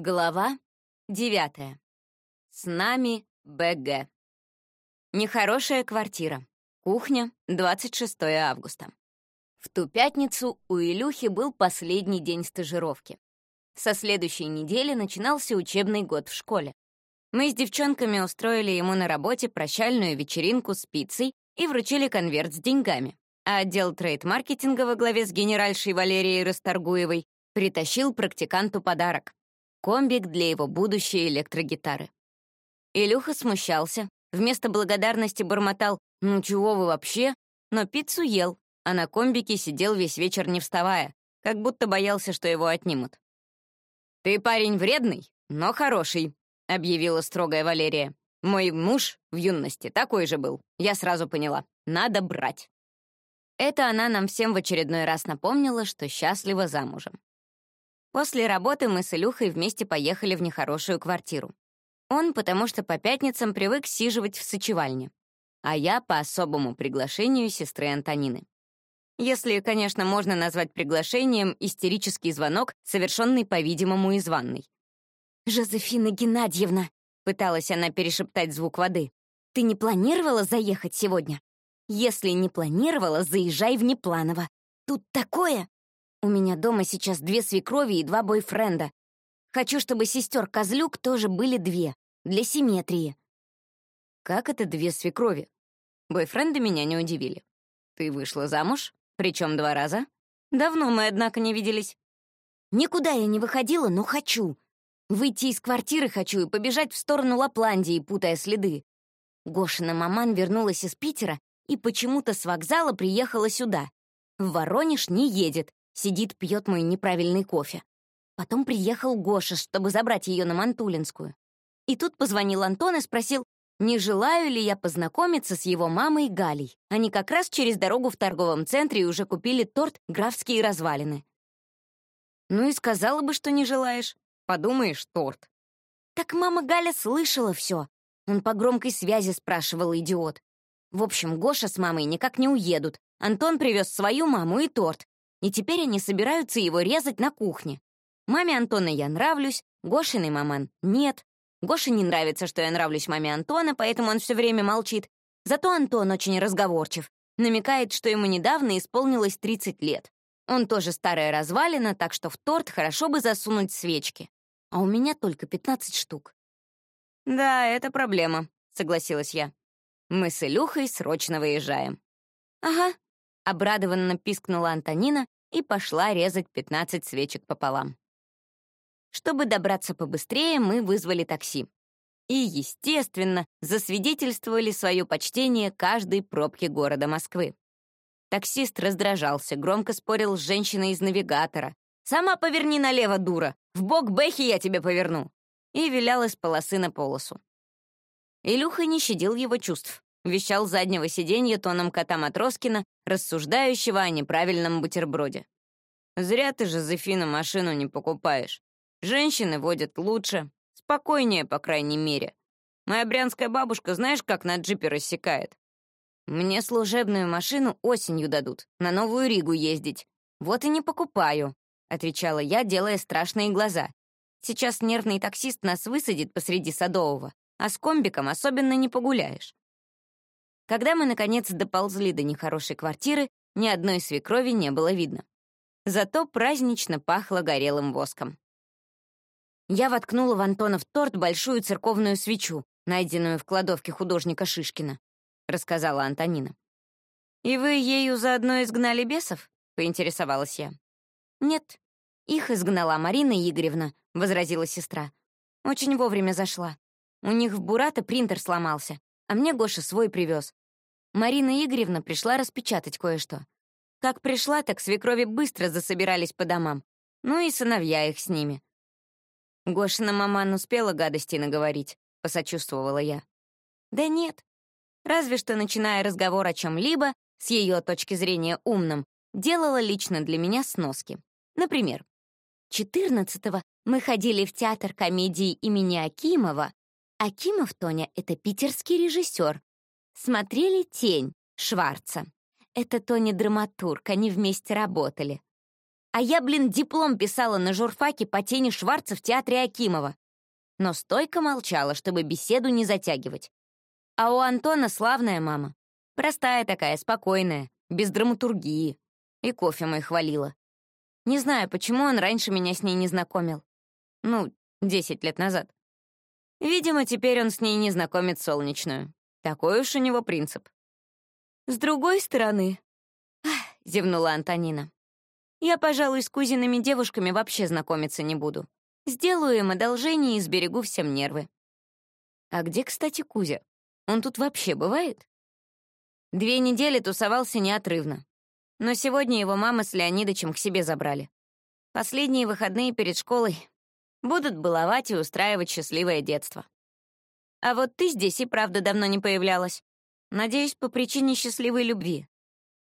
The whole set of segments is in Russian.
Глава девятая. С нами БГ. Нехорошая квартира. Кухня, 26 августа. В ту пятницу у Илюхи был последний день стажировки. Со следующей недели начинался учебный год в школе. Мы с девчонками устроили ему на работе прощальную вечеринку с пиццей и вручили конверт с деньгами. А отдел трейд-маркетинга во главе с генеральшей Валерией Расторгуевой притащил практиканту подарок комбик для его будущей электрогитары. Илюха смущался, вместо благодарности бормотал «Ну чего вы вообще?», но пиццу ел, а на комбике сидел весь вечер не вставая, как будто боялся, что его отнимут. «Ты парень вредный, но хороший», — объявила строгая Валерия. «Мой муж в юности такой же был. Я сразу поняла. Надо брать». Это она нам всем в очередной раз напомнила, что счастлива замужем. После работы мы с Илюхой вместе поехали в нехорошую квартиру. Он, потому что по пятницам привык сиживать в сочевальне, а я по особому приглашению сестры Антонины. Если, конечно, можно назвать приглашением истерический звонок, совершенный, по-видимому, из ванной. «Жозефина Геннадьевна», — пыталась она перешептать звук воды, «ты не планировала заехать сегодня? Если не планировала, заезжай внепланово. Тут такое...» У меня дома сейчас две свекрови и два бойфренда. Хочу, чтобы сестер Козлюк тоже были две, для симметрии». «Как это две свекрови?» Бойфренды меня не удивили. «Ты вышла замуж? Причем два раза? Давно мы, однако, не виделись». «Никуда я не выходила, но хочу. Выйти из квартиры хочу и побежать в сторону Лапландии, путая следы. Гошина маман вернулась из Питера и почему-то с вокзала приехала сюда. В Воронеж не едет, Сидит, пьет мой неправильный кофе. Потом приехал Гоша, чтобы забрать ее на Мантулинскую. И тут позвонил Антон и спросил, не желаю ли я познакомиться с его мамой Галей. Они как раз через дорогу в торговом центре уже купили торт «Графские развалины». Ну и сказала бы, что не желаешь. Подумаешь, торт. Так мама Галя слышала все. Он по громкой связи спрашивал, идиот. В общем, Гоша с мамой никак не уедут. Антон привез свою маму и торт, и теперь они собираются его резать на кухне. Маме Антона я нравлюсь, Гошиной маман нет. Гоше не нравится, что я нравлюсь маме Антона, поэтому он все время молчит. Зато Антон очень разговорчив, намекает, что ему недавно исполнилось 30 лет. Он тоже старая развалина, так что в торт хорошо бы засунуть свечки. А у меня только 15 штук. «Да, это проблема», — согласилась я. «Мы с Илюхой срочно выезжаем». «Ага», Обрадованно пискнула Антонина и пошла резать 15 свечек пополам. Чтобы добраться побыстрее, мы вызвали такси. И, естественно, засвидетельствовали свое почтение каждой пробке города Москвы. Таксист раздражался, громко спорил с женщиной из навигатора. «Сама поверни налево, дура! В бок Бэхи я тебе поверну!» И вилял из полосы на полосу. Илюха не щадил его чувств вещал заднего сиденья тоном кота Матроскина, рассуждающего о неправильном бутерброде. «Зря ты, Жозефина, машину не покупаешь. Женщины водят лучше, спокойнее, по крайней мере. Моя брянская бабушка знаешь, как на джипе рассекает? Мне служебную машину осенью дадут, на Новую Ригу ездить. Вот и не покупаю», — отвечала я, делая страшные глаза. «Сейчас нервный таксист нас высадит посреди Садового, а с комбиком особенно не погуляешь. Когда мы, наконец, доползли до нехорошей квартиры, ни одной свекрови не было видно. Зато празднично пахло горелым воском. Я воткнула в Антонов торт большую церковную свечу, найденную в кладовке художника Шишкина, — рассказала Антонина. «И вы ею заодно изгнали бесов?» — поинтересовалась я. «Нет, их изгнала Марина Игоревна», — возразила сестра. «Очень вовремя зашла. У них в Бурата принтер сломался, а мне Гоша свой привез. Марина Игоревна пришла распечатать кое-что. Как пришла, так свекрови быстро засобирались по домам. Ну и сыновья их с ними. Гошина маман успела гадости наговорить, посочувствовала я. Да нет. Разве что, начиная разговор о чем-либо, с ее точки зрения умным, делала лично для меня сноски. Например, 14-го мы ходили в театр комедии имени Акимова. Акимов, Тоня, — это питерский режиссер, Смотрели «Тень» Шварца. Это Тони драматург, они вместе работали. А я, блин, диплом писала на журфаке по тени Шварца в театре Акимова. Но стойко молчала, чтобы беседу не затягивать. А у Антона славная мама. Простая такая, спокойная, без драматургии. И кофе мой хвалила. Не знаю, почему он раньше меня с ней не знакомил. Ну, десять лет назад. Видимо, теперь он с ней не знакомит солнечную. Такой уж у него принцип. С другой стороны, зевнула Антонина. Я, пожалуй, с кузиными девушками вообще знакомиться не буду. Сделаю им одолжение и сберегу всем нервы. А где, кстати, Кузя? Он тут вообще бывает? Две недели тусовался неотрывно. Но сегодня его мама с Леонидычем к себе забрали. Последние выходные перед школой будут баловать и устраивать счастливое детство. А вот ты здесь и правда давно не появлялась. Надеюсь, по причине счастливой любви.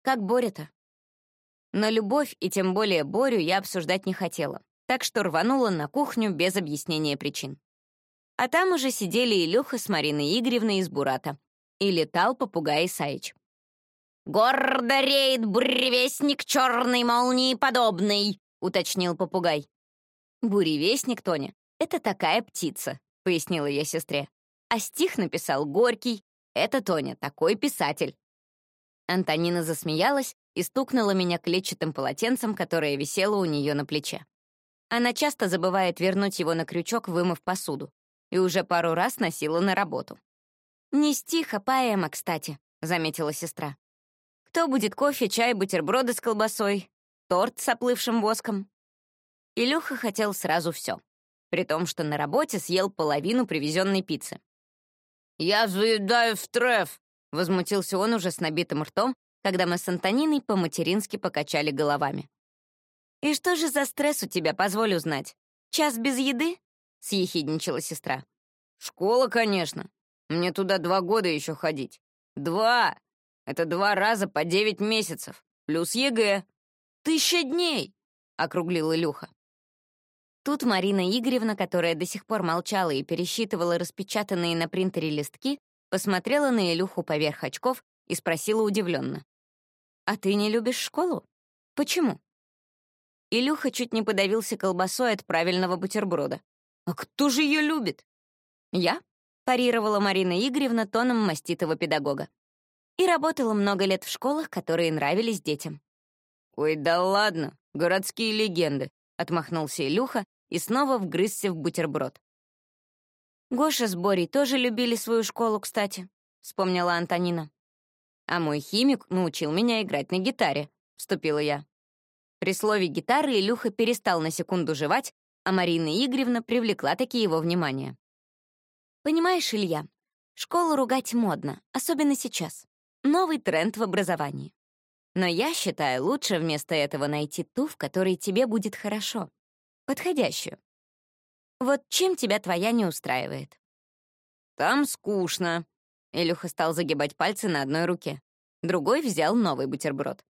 Как Боря-то? Но любовь, и тем более Борю, я обсуждать не хотела, так что рванула на кухню без объяснения причин. А там уже сидели Илюха с Мариной Игоревной из Бурата, и летал попугай Исаич. «Гордо реет буревестник черной молнии подобный», — уточнил попугай. «Буревестник, Тоня, это такая птица», — пояснила я сестре. А стих написал Горький. Это Тоня, такой писатель. Антонина засмеялась и стукнула меня клетчатым полотенцем, которое висело у нее на плече. Она часто забывает вернуть его на крючок, вымыв посуду, и уже пару раз носила на работу. «Не стих, а поэма, кстати», — заметила сестра. «Кто будет кофе, чай, бутерброды с колбасой, торт с оплывшим воском?» Илюха хотел сразу все, при том, что на работе съел половину привезенной пиццы. «Я заедаю стресс!» — возмутился он уже с набитым ртом, когда мы с Антониной по-матерински покачали головами. «И что же за стресс у тебя, позволю знать? Час без еды?» — съехидничала сестра. «Школа, конечно. Мне туда два года еще ходить. Два! Это два раза по девять месяцев. Плюс ЕГЭ. Тысяча дней!» — округлил Илюха. Тут Марина Игоревна, которая до сих пор молчала и пересчитывала распечатанные на принтере листки, посмотрела на Илюху поверх очков и спросила удивленно. «А ты не любишь школу? Почему?» Илюха чуть не подавился колбасой от правильного бутерброда. «А кто же ее любит?» «Я», парировала Марина Игоревна тоном маститого педагога. И работала много лет в школах, которые нравились детям. «Ой, да ладно, городские легенды», — отмахнулся Илюха и снова вгрызся в бутерброд. «Гоша с Борей тоже любили свою школу, кстати», — вспомнила Антонина. «А мой химик научил меня играть на гитаре», — вступила я. При слове «гитары» Илюха перестал на секунду жевать, а Марина Игоревна привлекла таки его внимание. Понимаешь, Илья, школу ругать модно, особенно сейчас. Новый тренд в образовании. Но я считаю, лучше вместо этого найти ту, в которой тебе будет хорошо. Подходящую. Вот чем тебя твоя не устраивает? Там скучно. Илюха стал загибать пальцы на одной руке. Другой взял новый бутерброд.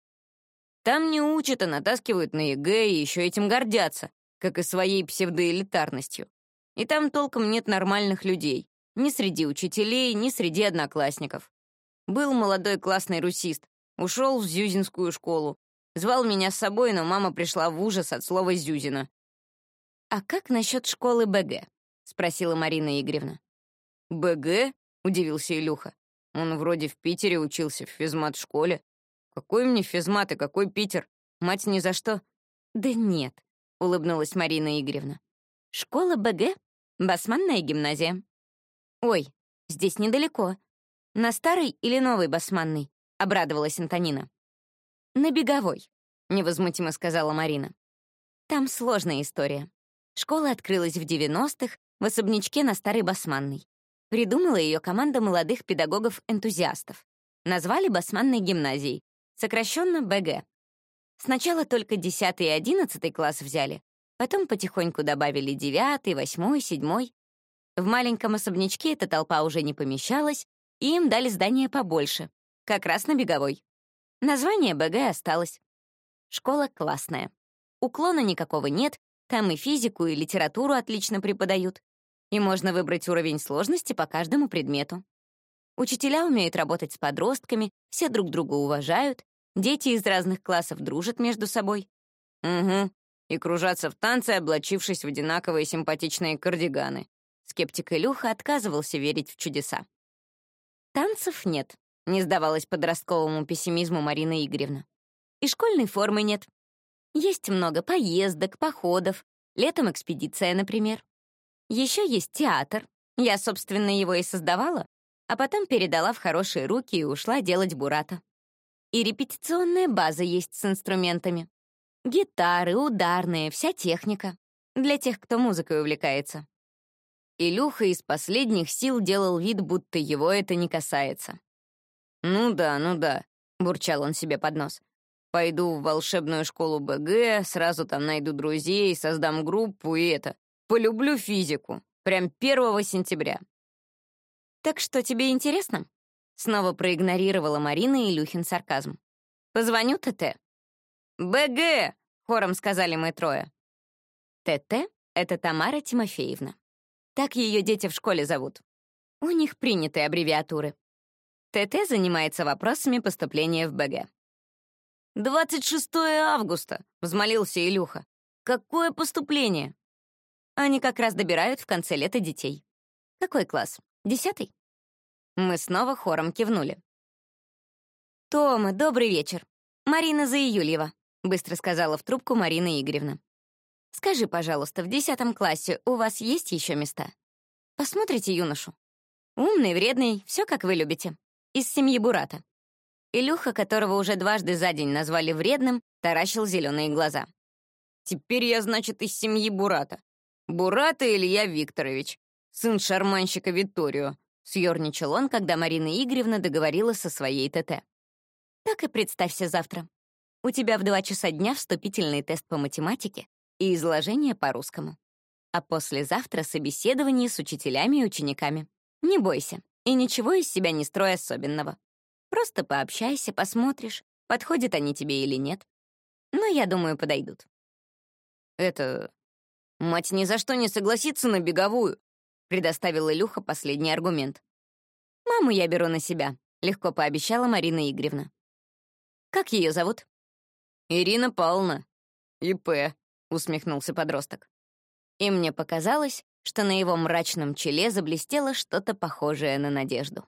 Там не учат, а натаскивают на ЕГЭ и еще этим гордятся, как и своей псевдоэлитарностью. И там толком нет нормальных людей. Ни среди учителей, ни среди одноклассников. Был молодой классный русист. Ушел в Зюзинскую школу. Звал меня с собой, но мама пришла в ужас от слова «Зюзина». «А как насчет школы БГ?» — спросила Марина Игоревна. «БГ?» — удивился Илюха. «Он вроде в Питере учился, в физмат-школе. Какой мне физмат и какой Питер? Мать ни за что». «Да нет», — улыбнулась Марина Игоревна. «Школа БГ Басманная гимназия. Ой, здесь недалеко. На старой или новой басманной? Обрадовалась Антонина. На беговой, невозмутимо сказала Марина. Там сложная история. Школа открылась в 90-х в особнячке на Старой Басманной. Придумала ее команда молодых педагогов-энтузиастов. Назвали Басманной гимназией, сокращенно БГ. Сначала только 10 и 11 класс взяли, Потом потихоньку добавили девятый, восьмой, седьмой. В маленьком особнячке эта толпа уже не помещалась, и им дали здание побольше, как раз на беговой. Название БГ осталось. Школа классная. Уклона никакого нет, там и физику, и литературу отлично преподают. И можно выбрать уровень сложности по каждому предмету. Учителя умеют работать с подростками, все друг друга уважают, дети из разных классов дружат между собой. Угу. И кружаться в танце, облачившись в одинаковые симпатичные кардиганы. Скептик Илюха отказывался верить в чудеса. Танцев нет, не сдавалась подростковому пессимизму Марина Игоревна. И школьной формы нет. Есть много поездок, походов, летом экспедиция, например. Еще есть театр. Я, собственно, его и создавала, а потом передала в хорошие руки и ушла делать бурата. И репетиционная база есть с инструментами. Гитары, ударные, вся техника. Для тех, кто музыкой увлекается. Илюха из последних сил делал вид, будто его это не касается. «Ну да, ну да», — бурчал он себе под нос. «Пойду в волшебную школу БГ, сразу там найду друзей, создам группу и это. Полюблю физику. Прям 1 сентября». «Так что, тебе интересно?» Снова проигнорировала Марина Илюхин сарказм. «Позвоню ТТ». «БГ!» — хором сказали мы трое. ТТ — это Тамара Тимофеевна. Так ее дети в школе зовут. У них принятые аббревиатуры. ТТ занимается вопросами поступления в БГ. «26 августа», — взмолился Илюха. «Какое поступление?» Они как раз добирают в конце лета детей. Какой класс? Десятый? Мы снова хором кивнули. «Тома, добрый вечер. Марина Заиюльева», — быстро сказала в трубку Марина Игоревна. Скажи, пожалуйста, в десятом классе у вас есть еще места? Посмотрите юношу. Умный, вредный, все как вы любите. Из семьи Бурата. Илюха, которого уже дважды за день назвали вредным, таращил зеленые глаза. «Теперь я, значит, из семьи Бурата. Бурата Илья Викторович, сын шарманщика Витторио», съерничал он, когда Марина Игоревна договорила со своей ТТ. «Так и представься завтра. У тебя в два часа дня вступительный тест по математике, и изложение по-русскому. А послезавтра собеседование с учителями и учениками. Не бойся, и ничего из себя не строй особенного. Просто пообщайся, посмотришь, подходят они тебе или нет. Но я думаю, подойдут. Это... Мать ни за что не согласится на беговую, предоставил Илюха последний аргумент. Маму я беру на себя, легко пообещала Марина Игоревна. Как ее зовут? Ирина Павловна. ИП. — усмехнулся подросток. И мне показалось, что на его мрачном челе заблестело что-то похожее на надежду.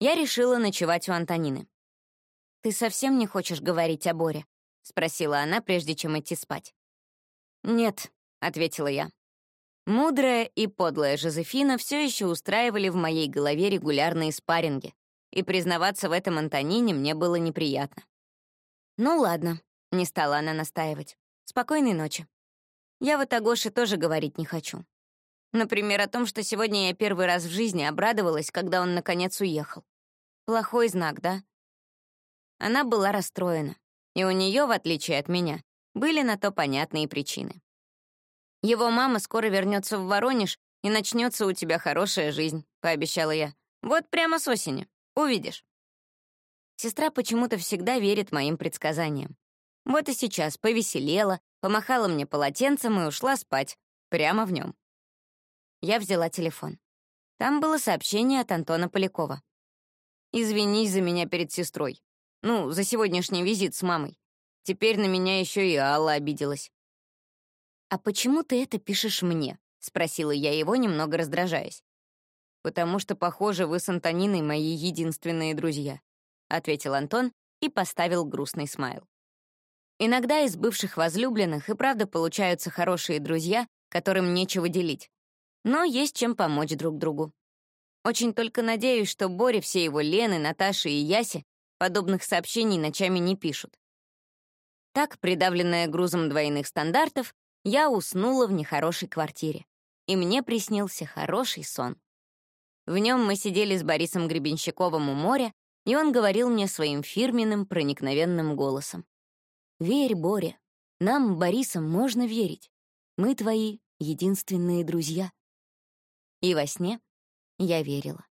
Я решила ночевать у Антонины. «Ты совсем не хочешь говорить о Боре?» — спросила она, прежде чем идти спать. «Нет», — ответила я. Мудрая и подлая Жозефина все еще устраивали в моей голове регулярные спарринги, и признаваться в этом Антонине мне было неприятно. «Ну ладно», — не стала она настаивать. Спокойной ночи. Я вот о Гоше тоже говорить не хочу. Например, о том, что сегодня я первый раз в жизни обрадовалась, когда он наконец уехал. Плохой знак, да? Она была расстроена, и у нее, в отличие от меня, были на то понятные причины. «Его мама скоро вернется в Воронеж, и начнется у тебя хорошая жизнь», — пообещала я. «Вот прямо с осени. Увидишь». Сестра почему-то всегда верит моим предсказаниям. Вот и сейчас повеселела, помахала мне полотенцем и ушла спать, прямо в нем. Я взяла телефон. Там было сообщение от Антона Полякова. «Извинись за меня перед сестрой. Ну, за сегодняшний визит с мамой. Теперь на меня еще и Алла обиделась». «А почему ты это пишешь мне?» — спросила я его, немного раздражаясь. «Потому что, похоже, вы с Антониной мои единственные друзья», — ответил Антон и поставил грустный смайл. Иногда из бывших возлюбленных и правда получаются хорошие друзья, которым нечего делить. Но есть чем помочь друг другу. Очень только надеюсь, что Боре все его Лены, Наташи и Яси подобных сообщений ночами не пишут. Так, придавленная грузом двойных стандартов, я уснула в нехорошей квартире. И мне приснился хороший сон. В нем мы сидели с Борисом Гребенщиковым у моря, и он говорил мне своим фирменным проникновенным голосом. Верь, Боря. Нам, Борисам, можно верить. Мы твои единственные друзья. И во сне я верила.